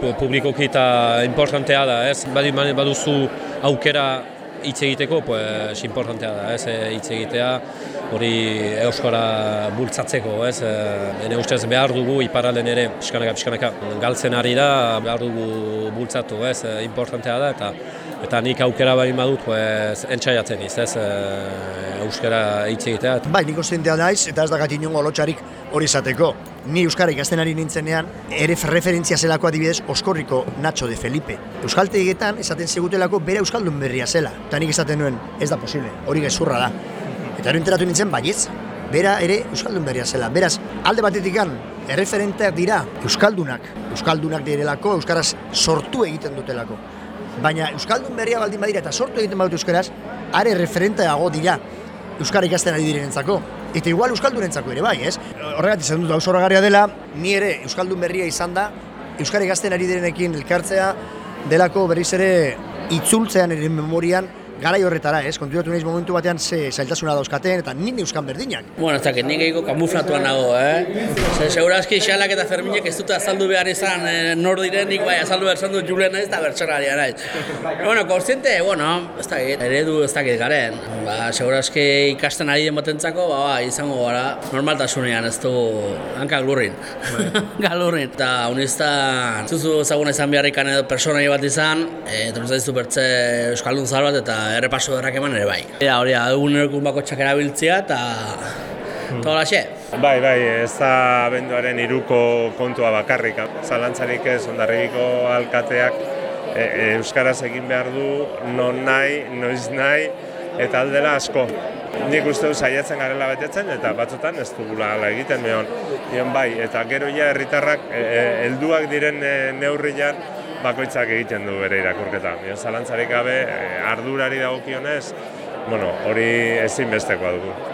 Publikoki eta importantea da, ez? Badi baduzu aukera hitz egiteko, pues importantea da, ez? Hitz egitea hori euskara bultzatzeko, ez? Ene ustez behar dugu iparalden ere pixkanaka pixkanaka galtzen ari da, behar dugu bultzatu, ez? Importantea da eta eta nik aukera bali badut, pues entzaiatzen iz, ez? Euskara hitz egitea. Bai, niko zentea naiz eta ez da gati niongo lotxarik hori izateko. Ni Euskara ikasten ari nintzenean, ere referentzia zelako adibidez Oskorriko Nacho de Felipe. Euskaltegietan esaten segutelako bere Euskaldun berria zela. Eta nik esaten nuen, ez da posible, hori gezurra da. Eta hori enteratu nintzen, baietz, bera ere Euskaldun berria zela. Beraz, alde batetikan, erreferenteak dira Euskaldunak. Euskaldunak direlako, Euskaraz sortu egiten dutelako. Baina Euskaldun berria baldin badira eta sortu egiten badut Euskaraz, are referenteago dira Euskara ikasten ari direnentzako. Eta igual Euskaldunentzako ere bai, ez? Horregatik izan dut auzoragarria dela, ni ere Euskaldun berria izan da, Euskara ikasten ari direnekin elkartzea delako berriz ere itzultzean ere memorian garai horretara, ez? Konturatu naiz momentu batean ze zailtasuna dauzkaten eta nin euskan berdinak. Bueno, ez dakit, nik egiko kamuflatuan nago, eh? Ze, segurazki xalak eta Ferminek ez dute azaldu behar izan eh, nor direnik, bai, azaldu behar izan du Julen naiz eta bertsonaria naiz. bueno, konstiente, bueno, ez dakit, eredu ez dakit garen. Ba, segurazki ikasten ari den batentzako, ba, ba, izango gara, normaltasunean ez du hankak lurrin. Galurrin. Eta unistan, zuzu ezaguna izan beharrikan edo personai bat izan, e, zaizu bertze Euskaldun zahar bat eta errepaso derrak eman ere bai. Eta hori, egunerokun bako txak erabiltzea eta... Eta hola xe. Bai, bai, ez da abenduaren iruko kontua bakarrik. Zalantzarik ez, ondarribiko alkateak e, e, Euskaraz egin behar du, non nahi, noiz nahi, eta aldela asko. Nik uste du saiatzen garela betetzen eta batzutan ez dugula ala egiten behon. Ion bai, eta gero ja herritarrak e, e, helduak diren e, neurrian bakoitzak egiten du bere irakurketa. Ion zalantzarik gabe, e, ardurari dagokionez, bueno, hori ezinbestekoa dugu.